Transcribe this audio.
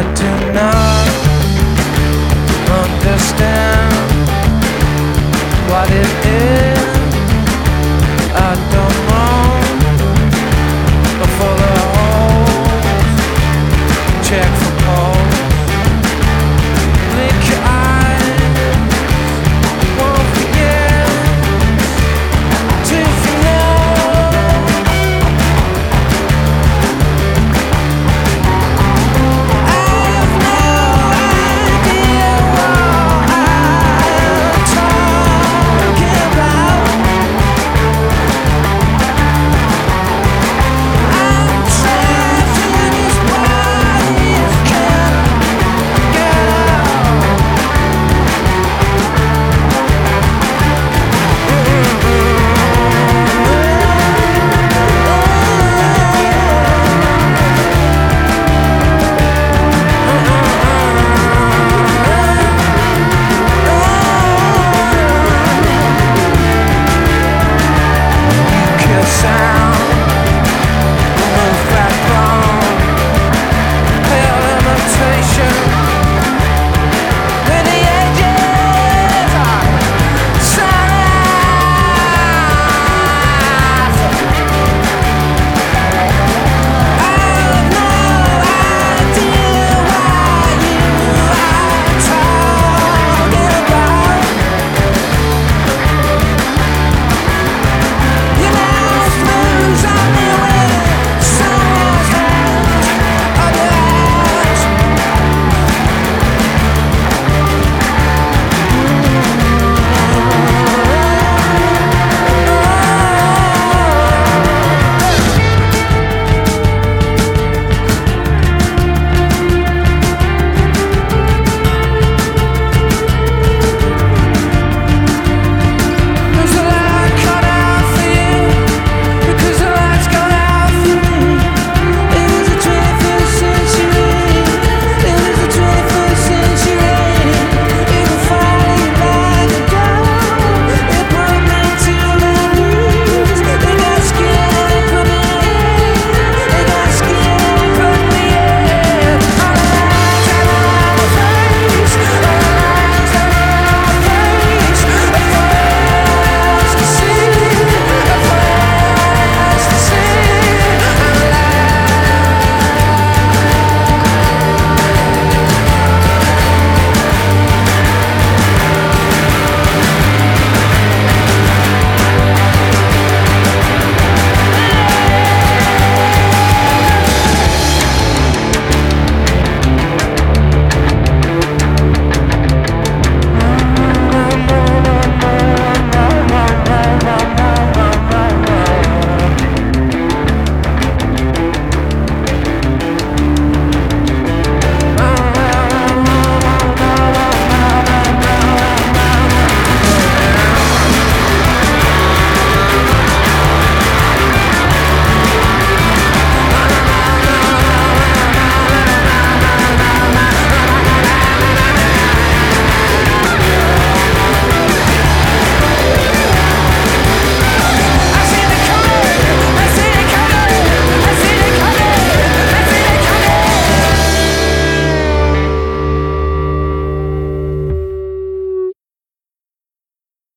I do not understand what it is.